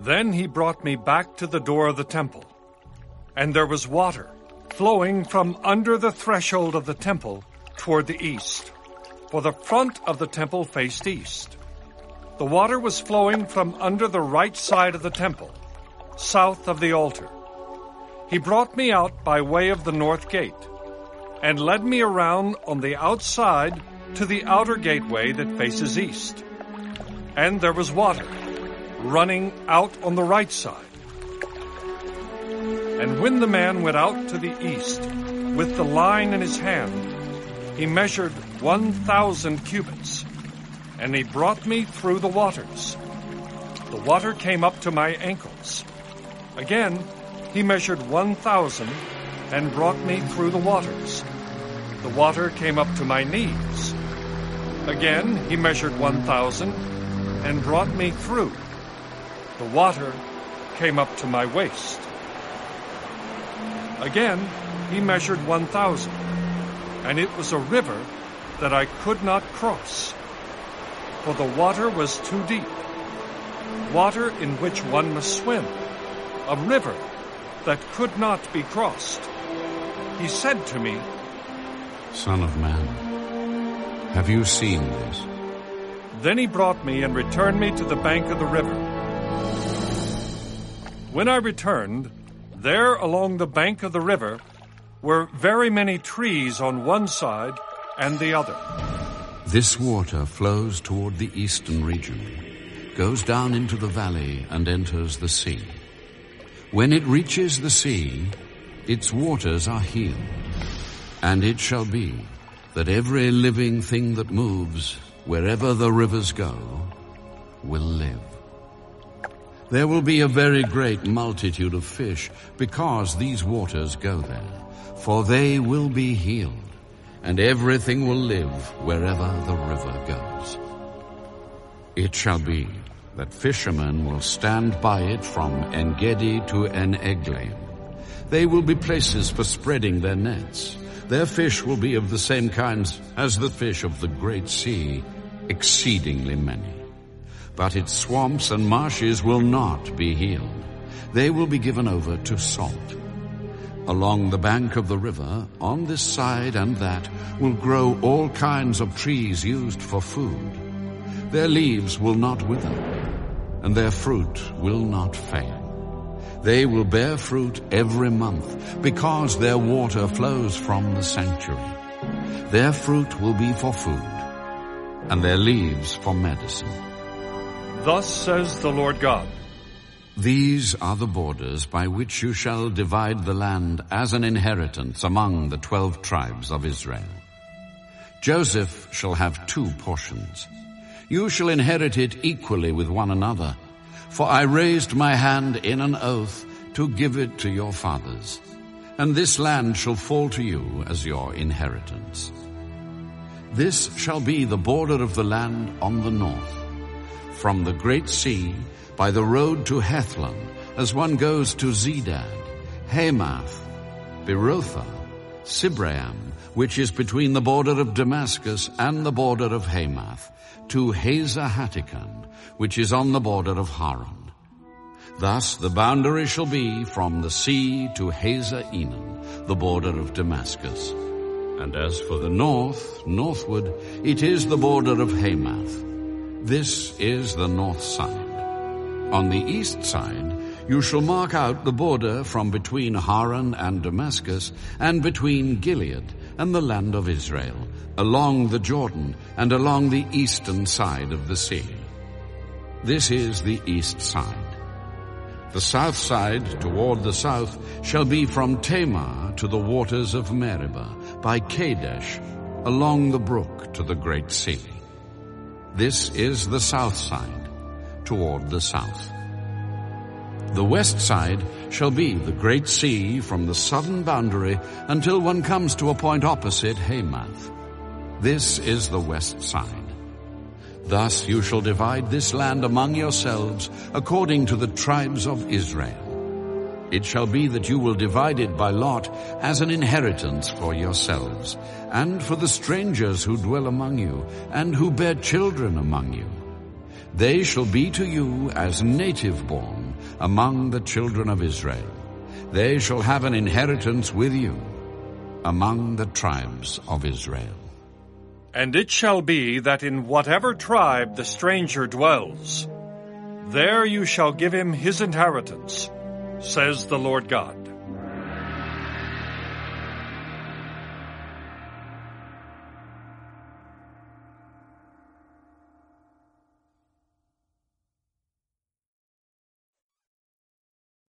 Then he brought me back to the door of the temple, and there was water flowing from under the threshold of the temple toward the east, for the front of the temple faced east. The water was flowing from under the right side of the temple, south of the altar. He brought me out by way of the north gate, and led me around on the outside to the outer gateway that faces east. And there was water running out on the right side. And when the man went out to the east with the line in his hand, he measured 1,000 cubits, and he brought me through the waters. The water came up to my ankles. Again, he measured 1,000 and brought me through the waters. The water came up to my knees. Again, he measured 1,000 and brought me through. The water came up to my waist. Again, he measured 1,000, and it was a river that I could not cross, for the water was too deep, water in which one must swim, a river that could not be crossed. He said to me, Son of man, have you seen this? Then he brought me and returned me to the bank of the river. When I returned, there along the bank of the river were very many trees on one side and the other. This water flows toward the eastern region, goes down into the valley and enters the sea. When it reaches the sea, its waters are healed. And it shall be that every living thing that moves, wherever the rivers go, will live. There will be a very great multitude of fish because these waters go there, for they will be healed, and everything will live wherever the river goes. It shall be that fishermen will stand by it from Engedi to En-Eglaim. They will be places for spreading their nets. Their fish will be of the same kinds as the fish of the great sea, exceedingly many but its swamps and marshes will not be healed. They will be given over to salt. Along the bank of the river, on this side and that, will grow all kinds of trees used for food. Their leaves will not wither, and their fruit will not fail. They will bear fruit every month, because their water flows from the sanctuary. Their fruit will be for food, and their leaves for medicine. Thus says the Lord God. These are the borders by which you shall divide the land as an inheritance among the twelve tribes of Israel. Joseph shall have two portions. You shall inherit it equally with one another, for I raised my hand in an oath to give it to your fathers, and this land shall fall to you as your inheritance. This shall be the border of the land on the north from the great sea by the road to Hethlon, as one goes to Zedad, Hamath, Berothah, Sibraim, which is between the border of Damascus and the border of Hamath, to Hazar which is on the border of Hauran. Thus the boundary shall be from the sea to Hazar the border of Damascus. And as for the north, northward, it is the border of Hamath. This is the north side. On the east side, you shall mark out the border from between Hauran and Damascus, and between Gilead and the land of Israel, along the Jordan and along the eastern side of the sea. This is the east side. The south side toward the south shall be from Tamar to the waters of Meribah, by Kadesh, along the brook to the great sea. This is the south side, toward the south. The west side shall be the great sea from the southern boundary until one comes to a point opposite Hamath. This is the west side. Thus you shall divide this land among yourselves according to the tribes of Israel. It shall be that you will divide it by lot as an inheritance for yourselves, and for the strangers who dwell among you, and who bear children among you. They shall be to you as native born, among the children of Israel. They shall have an inheritance with you among the tribes of Israel. And it shall be that in whatever tribe the stranger dwells, there you shall give him his inheritance, says the Lord God.